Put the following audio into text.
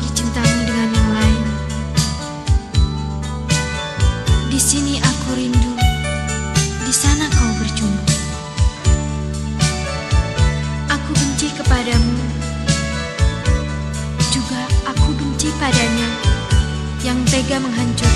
berbagi cintamu dengan yang lain. Di sini aku rindu, di sana kau berjumpa. Aku benci kepadamu, juga aku benci padanya yang tega menghancurkan.